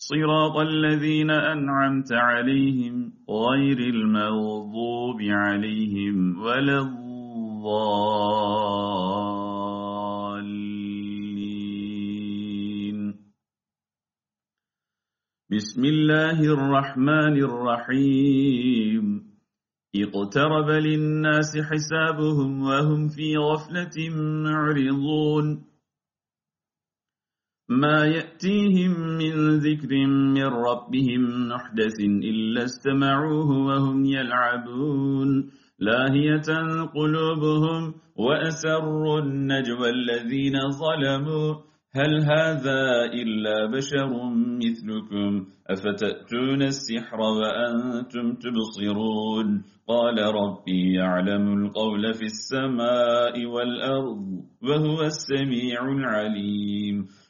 صراط الذين أنعمت عليهم غير المغضوب عليهم ولا الضالين. بسم الله الرحمن الرحيم. اقترب للناس حسابهم وهم في غفلة معرضون. ما يأتيهم من ذكر من ربهم محدث إلا استمعوه وهم يلعبون. لاهية قلوبهم وأسروا النجوى الذين ظلموا. هل هذا إلا بشر مثلكم؟ أفتأتون السحر وأنتم تبصرون؟ قال ربي يعلم القول في السماء والأرض وهو السميع العليم.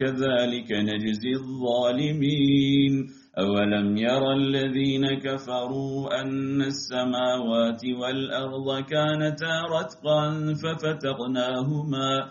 كذلك نجزي الظالمين. أولم يرى الذين كفروا أن السماوات والأرض كانتا رتقا ففتقناهما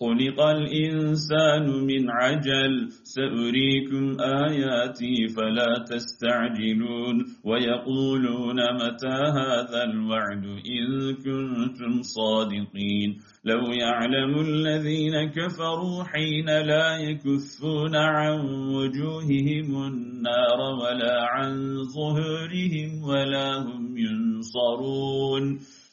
خلق الإنسان من عجل. سأريكم آياتي فلا تستعجلون ويقولون متى هذا الوعد إن كنتم صادقين. لو يعلم الذين كفروا حين لا يكفون عن وجوههم النار ولا عن ظهورهم ولا هم ينصرون.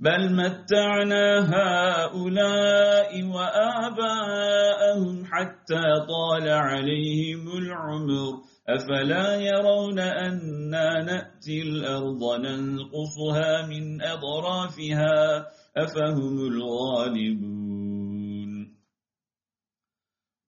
بل متعنا هؤلاء وآباءهم حتى طال عليهم العمر أفلا يرون أنا نأتي الأرض ننقصها من أضرافها أفهم الغالبون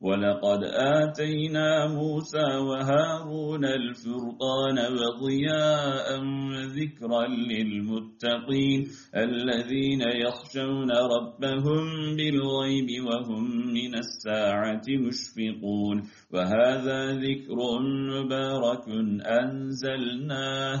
ولقد آتينا موسى وهارون الفرقان وضياء ذكرا للمتقين الذين يخشون ربهم بالغيب وهم من الساعة مشفقون وهذا ذكر مبارك أنزلناه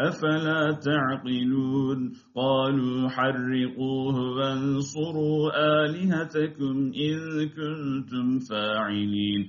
أفلا تعقلون؟ قالوا حرقوه وانصروا آلهتكم إذ كنتم فاعلين.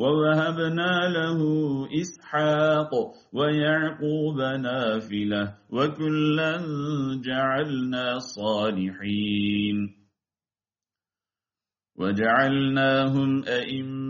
ووهبنا له إسحاق ويعقوب نافلة وكلا جعلنا صالحين وجعلناهم أئمة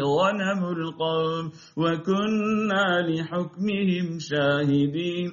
غنم القوم وكنا لحكمهم شاهدين.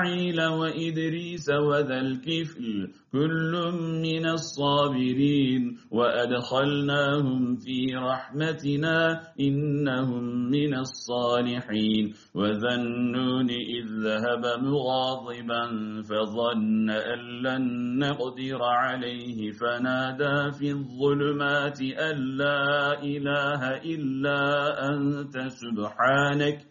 وإسماعيل وإدريس وذا الكفل كل من الصابرين وأدخلناهم في رحمتنا إنهم من الصالحين وذا النون إذ ذهب مغاضبا فظن أن لن نقدر عليه فنادى في الظلمات أن لا إله إلا أنت سبحانك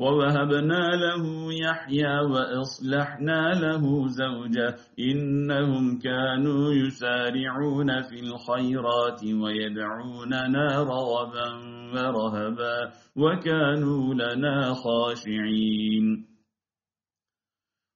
ووهبنا له يحيى وأصلحنا له زوجه إنهم كانوا يسارعون في الخيرات ويدعوننا رغبا ورهبا وكانوا لنا خاشعين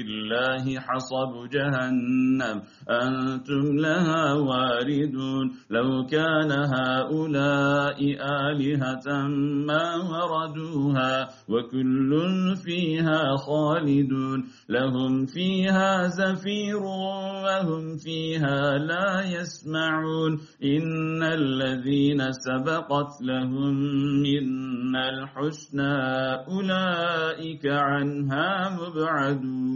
الله حصب جهنم. أنتم لها واردون. لو كان هؤلاء آلهة ما وردوها وكل فيها خالدون. لهم فيها زفير وهم فيها لا يسمعون. إن الذين سبقت لهم منا الحسنى أولئك عنها مبعدون.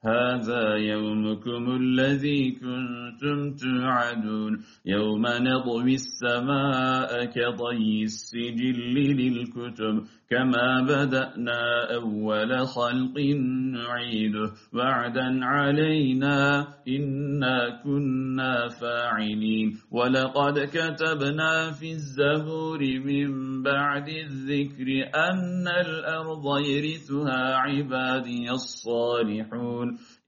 هذا يومكم الذي كنتم توعدون. يوم نضوي السماء كضي السجل للكتب. كما بدأنا أول خلق نعيده وعدا علينا إنا كنا فاعلين. ولقد كتبنا في الزبور من بعد الذكر أن الأرض يرثها عبادي الصالحون.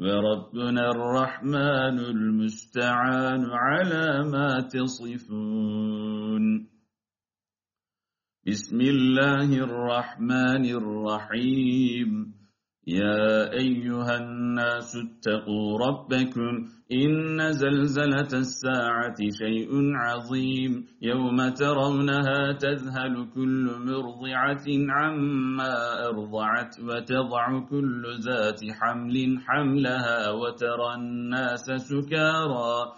وربنا الرحمن المستعان على ما تصفون. بسم الله الرحمن الرحيم. يا أيها الناس اتقوا ربكم إن زلزلة الساعة شيء عظيم. يوم ترونها تذهل كل مرضعة عما أرضعت وتضع كل ذات حمل حملها وترى الناس سكارا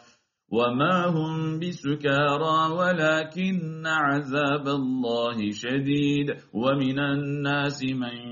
وما هم بسكارى ولكن عذاب الله شديد. ومن الناس من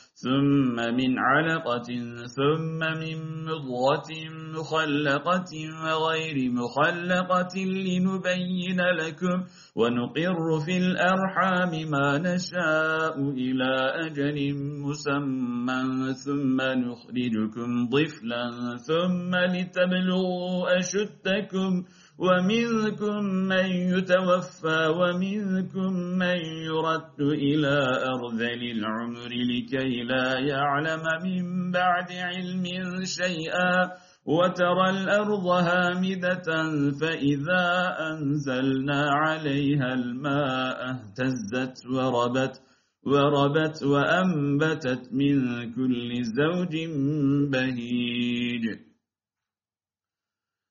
ثم من علقة ثم من مضغة مخلقة وغير مخلقة لنبين لكم ونقر في الأرحام ما نشاء إلى أجل مسمى. ثم نخرجكم ضفلا ثم لتبلغوا أشدكم ومنكم من يتوفى ومنكم من يرد إلى أرذل العمر لكي لا يعلم من بعد علم شيئا وترى الأرض هامدة فإذا أنزلنا عليها الماء اهتزت وربت وربت وأنبتت من كل زوج بهيج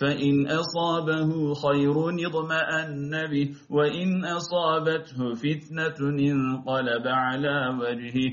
فإن أصابه خير اضمأن به وإن أصابته فتنة انقلب على وجهه.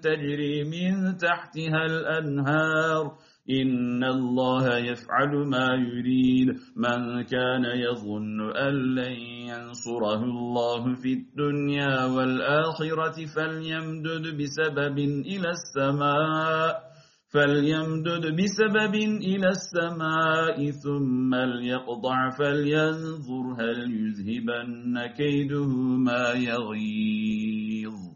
تجري من تحتها الأنهار. إن الله يفعل ما يريد. من كان يظن أن لن ينصره الله في الدنيا والآخرة فليمدد بسبب إلى السماء. فليمدد بسبب إلى السماء ثم ليقضع فلينظر هل يذهبن كيده ما يغيظ.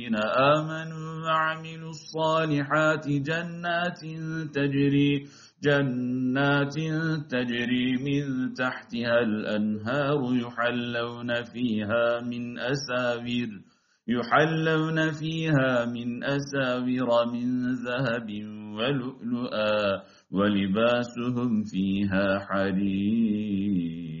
آمنوا وعملوا الصالحات جنات تجري جنات تجري من تحتها الأنهار يحلون فيها من أساور يحلون فيها من أساور من ذهب ولؤلؤا ولباسهم فيها حرير.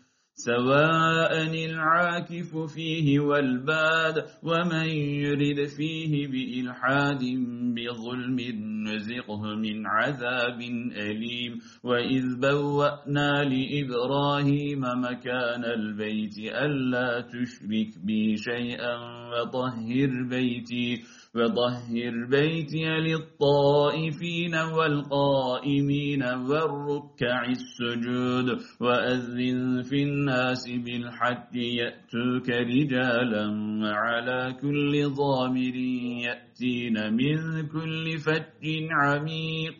سواء العاكف فيه والباد ومن يرد فيه بإلحاد بظلم نزقه من عذاب أليم. وإذ بوأنا لإبراهيم مكان البيت ألا تشرك بي شيئا وطهر بيتي. وطهر بيتي للطائفين والقائمين والركع السجود وأذن في الناس بالحج يأتوك رجالا وعلى كل ضامر يأتين من كل فج عميق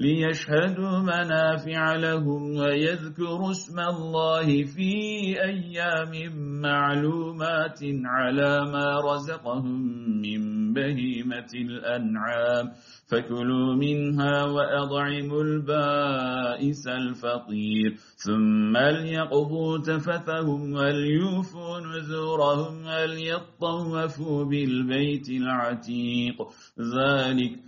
ليشهدوا منافع لهم ويذكروا اسم الله في أيام معلومات على ما رزقهم من بهيمة الأنعام. فكلوا منها وأضعموا البائس الفقير. ثم ليقضوا تفثهم وليوفوا نذورهم وليطوفوا بالبيت العتيق. ذلك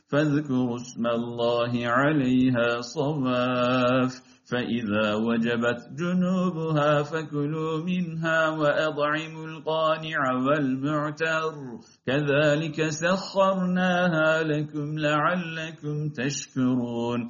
فاذكروا اسم الله عليها صواف فإذا وجبت جنوبها فكلوا منها وأضعموا القانع والمعتر. كذلك سخرناها لكم لعلكم تشكرون.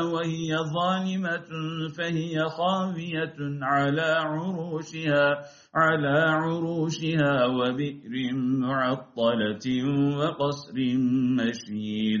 وهي ظالمة فهي خاوية على عروشها على عروشها وبئر معطلة وقصر مشيد.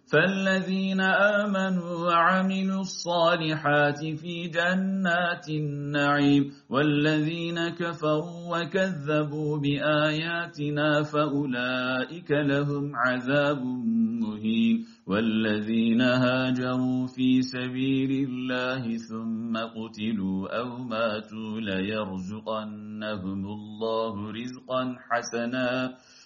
فالذين آمنوا وعملوا الصالحات في جنات النعيم والذين كفروا وكذبوا بآياتنا فأولئك لهم عذاب مهين والذين هاجروا في سبيل الله ثم قتلوا أو ماتوا ليرزقنهم الله رزقا حسنا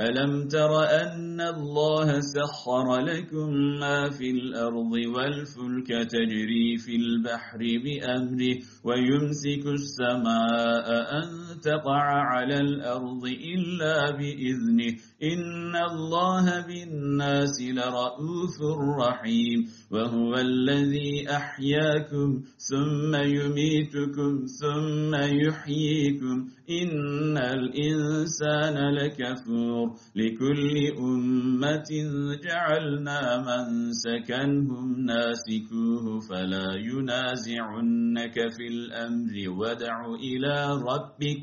ألم تر أن الله سخر لكم ما في الأرض والفلك تجري في البحر بأمره ويمسك السماء أن تقع على الأرض إلا بإذنه إن الله بالناس لرؤوف رحيم وهو الذي أحياكم ثم يميتكم ثم يحييكم إن الإنسان لكفور لكل أمة جعلنا من سكنهم ناسكوه فلا ينازعنك في الأمر ودع إلى ربك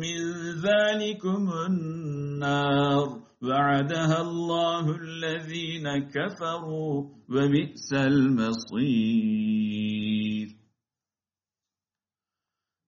من ذلكم النار. وعدها الله الذين كفروا وبئس المصير.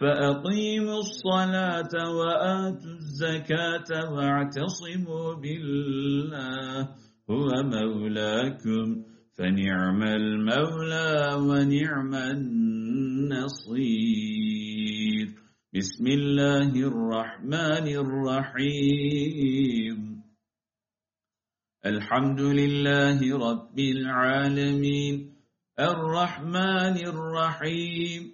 فأقيموا الصلاة وآتوا الزكاة واعتصموا بالله هو مولاكم فنعم المولى ونعم النصير نصير بسم الله الرحمن الرحيم الحمد لله رب العالمين الرحمن الرحيم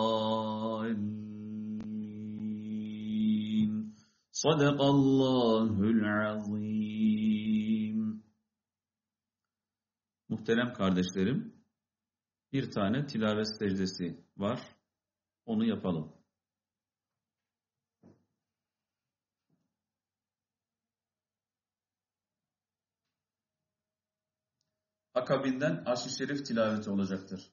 صدق الله العظيم Muhterem kardeşlerim, bir tane tilavet secdesi var. Onu yapalım. Akabinden aşk-ı şerif tilaveti olacaktır.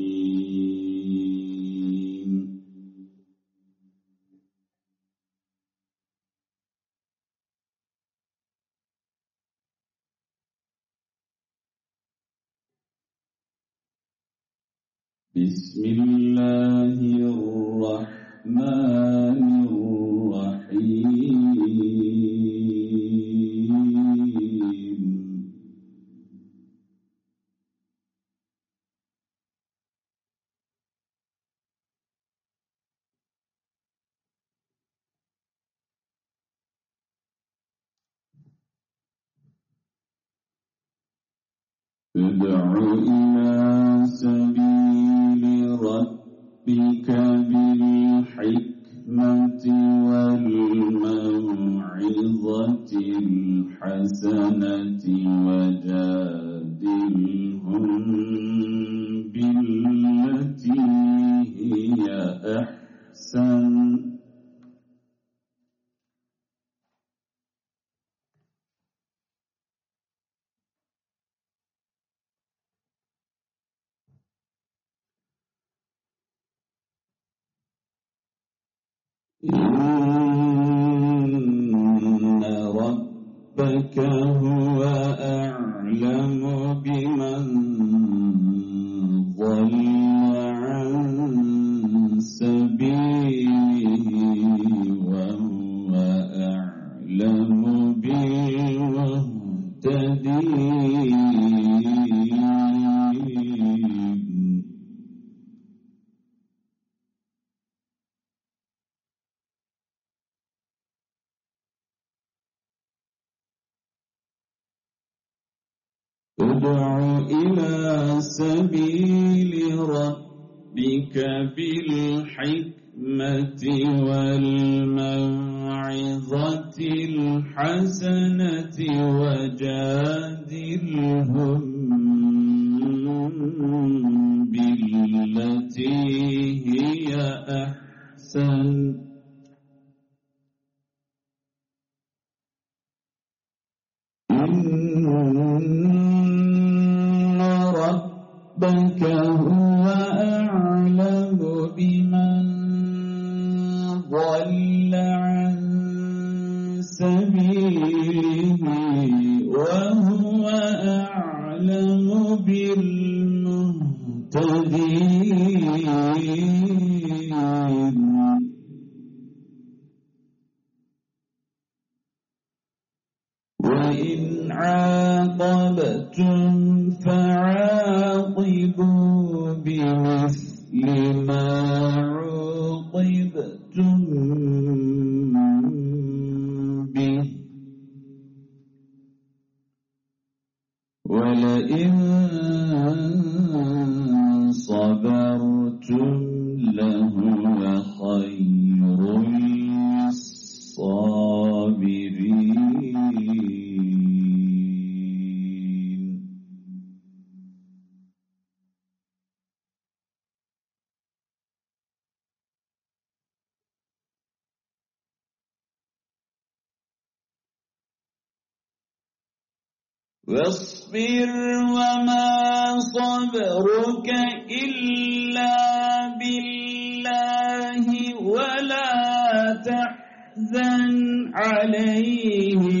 بسم الله. أحسن إن ربك هو واصبر وما صبرك إلا بالله ولا تحزن عليهم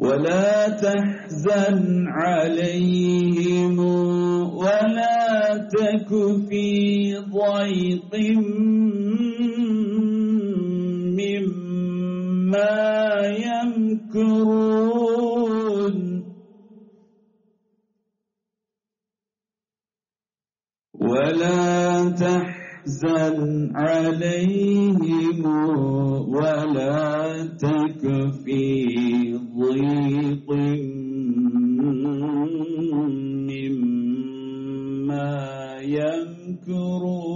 ولا تحزن عليهم ولا تك في ضيق مما يمكرون. ولا تحزن عليهم ولا تك في ضيق مما يمكرون.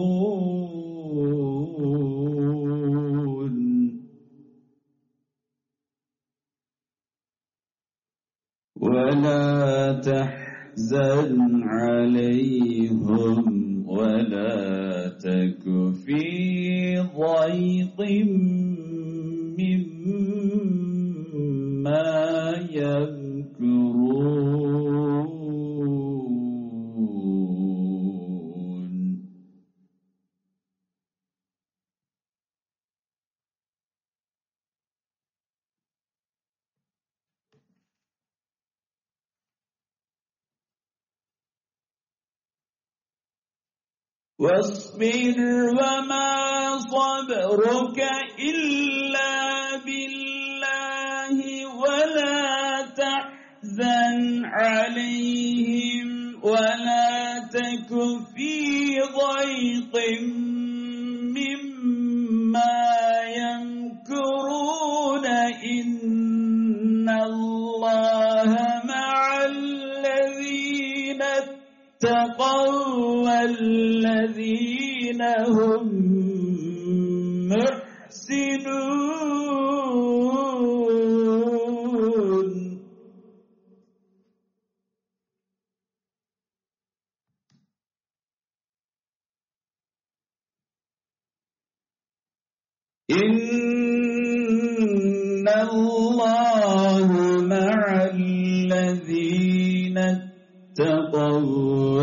ولا تحزن عليهم ولا تك في ضيق واصبر وما صبرك إلا بالله ولا تحزن عليهم ولا تك في ضيق مما اتقوا والذين هم محسنون. إن الله اتقوا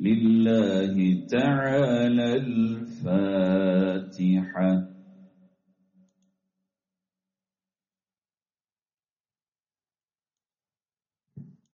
لله تعالى الفاتحة